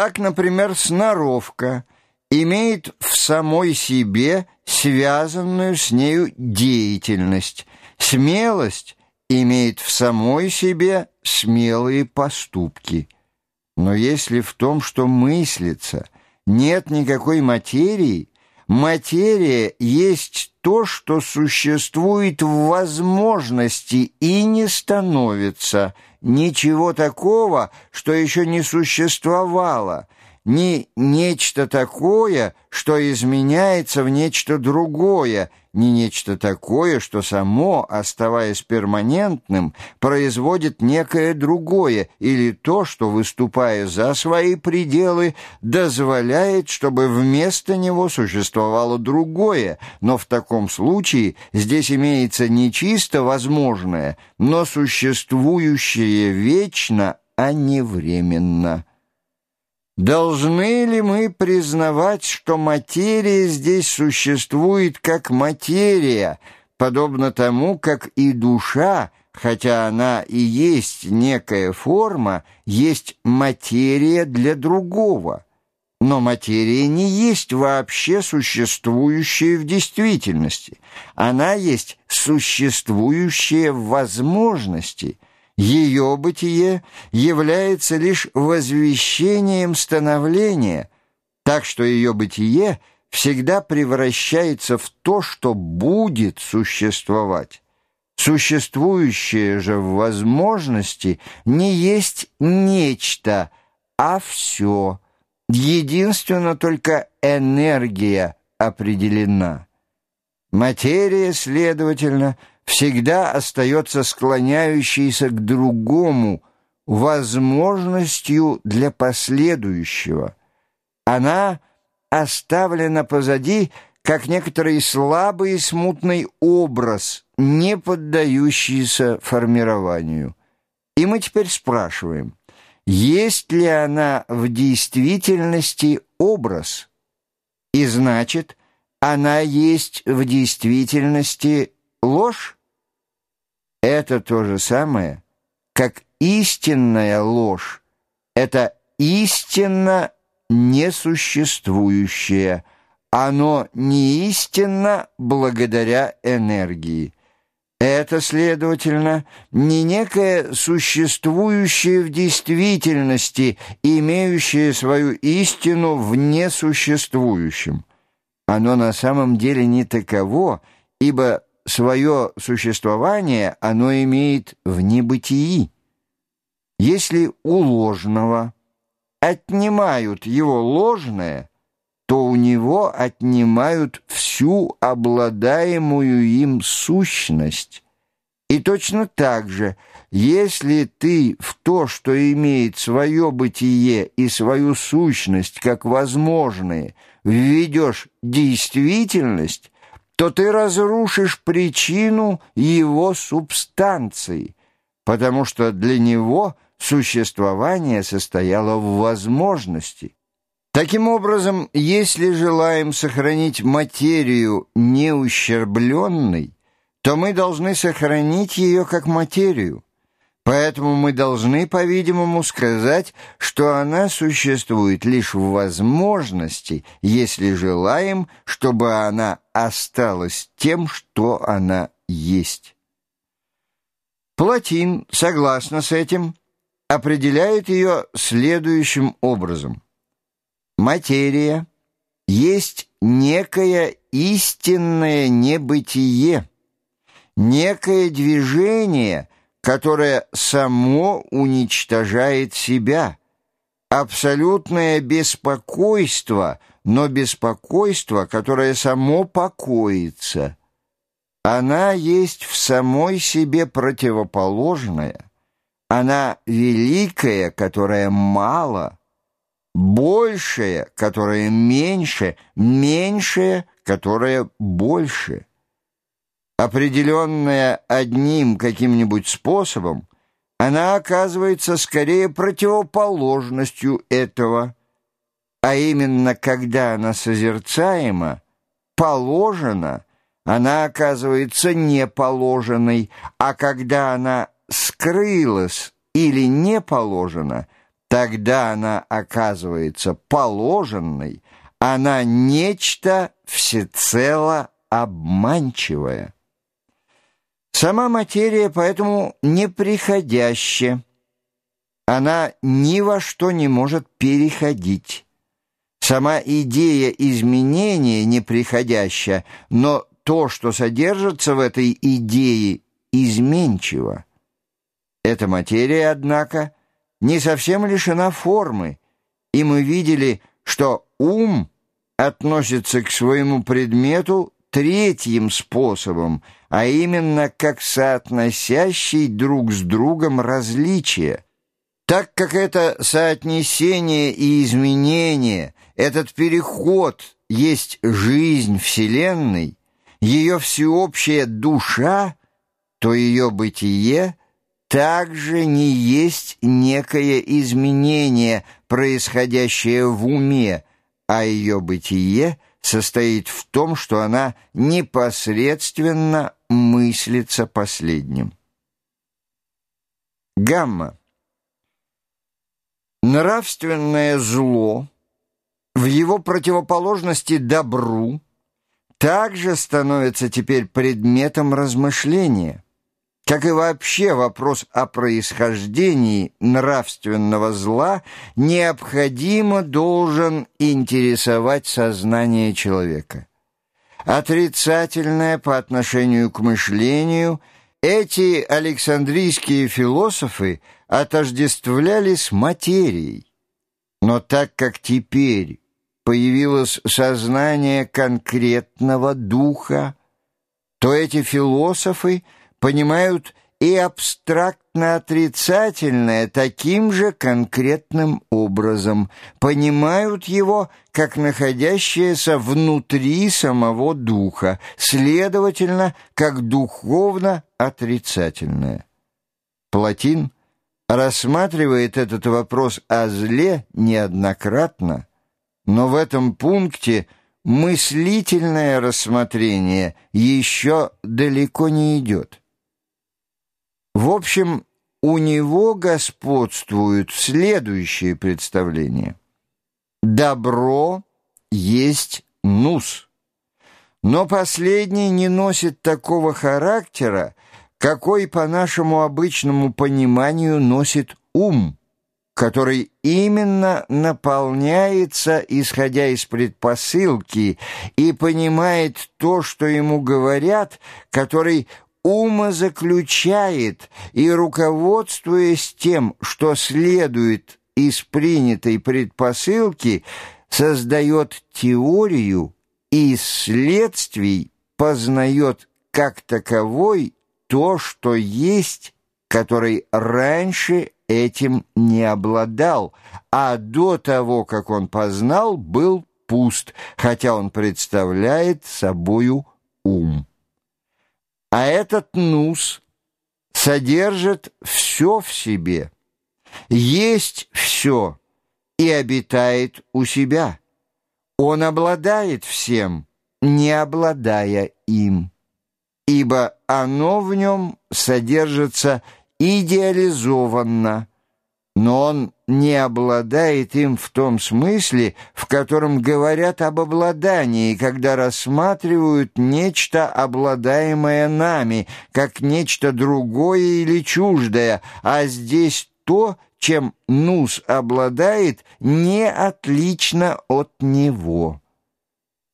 Так, например, сноровка имеет в самой себе связанную с нею деятельность, смелость имеет в самой себе смелые поступки. Но если в том, что мыслится, нет никакой материи, материя есть то, что существует в возможности и не становится – ничего такого, что еще не существовало, ни нечто такое, что изменяется в нечто другое, ни нечто такое, что само, оставаясь перманентным, производит некое другое, или то, что, выступая за свои пределы, дозволяет, чтобы вместо него существовало другое, но в таком случае здесь имеется не чисто возможное, но существующее вечно, а не временно. Должны ли мы признавать, что материя здесь существует как материя, подобно тому, как и душа, хотя она и есть некая форма, есть материя для другого? Но материя не есть вообще существующая в действительности. Она есть существующая в возможности – ее бытие является лишь возвещением становления, так что ее бытие всегда превращается в то, что будет существовать. Существующее же в возможности не есть нечто, а все. Единственно только энергия определена. Материя, следовательно, всегда остается склоняющейся к другому, возможностью для последующего. Она оставлена позади, как некоторый слабый и смутный образ, не поддающийся формированию. И мы теперь спрашиваем, есть ли она в действительности образ? И значит, она есть в действительности ложь? Это то же самое, как истинная ложь. Это истинно несуществующее. Оно не истинно благодаря энергии. Это, следовательно, не некое существующее в действительности, имеющее свою истину в несуществующем. Оно на самом деле не таково, ибо свое существование оно имеет в небытии. Если у ложного отнимают его ложное, то у него отнимают всю обладаемую им сущность. И точно так же, если ты в то, что имеет свое бытие и свою сущность как возможные, введешь действительность, то ты разрушишь причину его субстанции, потому что для него существование состояло в возможности. Таким образом, если желаем сохранить материю неущербленной, то мы должны сохранить ее как материю. Поэтому мы должны, по-видимому, сказать, что она существует лишь в возможности, если желаем, чтобы она осталась тем, что она есть. Платин, согласно с этим, определяет ее следующим образом. Материя есть некое истинное небытие, некое движение – которое само уничтожает себя. Абсолютное беспокойство, но беспокойство, которое само покоится. Она есть в самой себе противоположная. Она великая, которая мало, большая, которая меньше, меньшая, которая больше определенная одним каким-нибудь способом, она оказывается скорее противоположностью этого, а именно когда она созерцаема, положена, она оказывается неположенной, а когда она скрылась или не положена, Тогда она оказывается положенной, она нечто всецело обманчивое. Сама материя поэтому неприходящая. Она ни во что не может переходить. Сама идея изменения неприходящая, но то, что содержится в этой идее, изменчиво. Эта материя, однако, не совсем лишена формы, и мы видели, что ум относится к своему предмету третьим способом, а именно как соотносящий друг с другом различия. Так как это соотнесение и изменение, этот переход есть жизнь Вселенной, ее всеобщая душа, то ее бытие также не есть некое изменение, происходящее в уме, а ее бытие состоит в том, что она непосредственно мыслится последним. Гамма. Нравственное зло в его противоположности добру также становится теперь предметом размышления – как и вообще вопрос о происхождении нравственного зла, необходимо должен интересовать сознание человека. Отрицательное по отношению к мышлению эти александрийские философы отождествляли с материей. Но так как теперь появилось сознание конкретного духа, то эти философы – понимают и абстрактно отрицательное таким же конкретным образом, понимают его как находящееся внутри самого духа, следовательно, как духовно отрицательное. Платин рассматривает этот вопрос о зле неоднократно, но в этом пункте мыслительное рассмотрение еще далеко не идет. В общем, у него господствуют следующие представления. Добро есть нус, но последний не носит такого характера, какой по нашему обычному пониманию носит ум, который именно наполняется, исходя из предпосылки, и понимает то, что ему говорят, который ума заключает и, руководствуясь тем, что следует из принятой предпосылки, создает теорию и следствий познает как таковой то, что есть, который раньше этим не обладал, а до того, как он познал, был пуст, хотя он представляет собою ум. А этот нус содержит все в себе, есть все и обитает у себя. Он обладает всем, не обладая им, ибо оно в нем содержится идеализованно, но он не обладает им в том смысле, в котором говорят об обладании, когда рассматривают нечто, обладаемое нами, как нечто другое или чуждое, а здесь то, чем нус обладает, не отлично от него.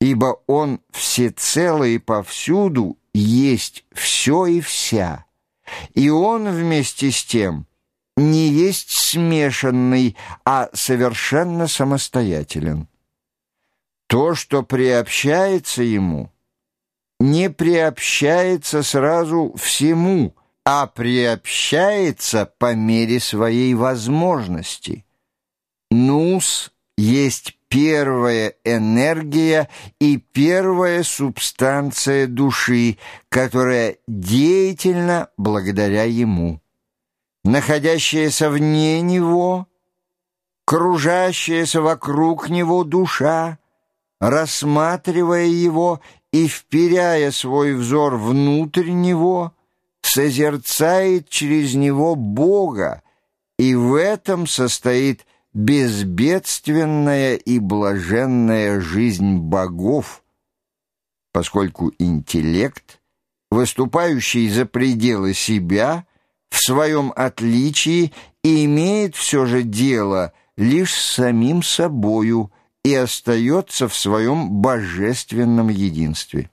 Ибо он всецело и повсюду есть все и вся, и он вместе с тем – есть смешанный, а совершенно самостоятелен. То, что приобщается ему, не приобщается сразу всему, а приобщается по мере своей возможности. Нус есть первая энергия и первая субстанция души, которая деятельна благодаря ему находящаяся вне него, кружащаяся вокруг него душа, рассматривая его и вперяя свой взор внутрь него, созерцает через него Бога И в этом состоит безбедственная и блаженная жизнь богов, поскольку интеллект, выступающий за пределы себя, в своем отличии имеет все же дело лишь с самим собою и остается в своем божественном единстве.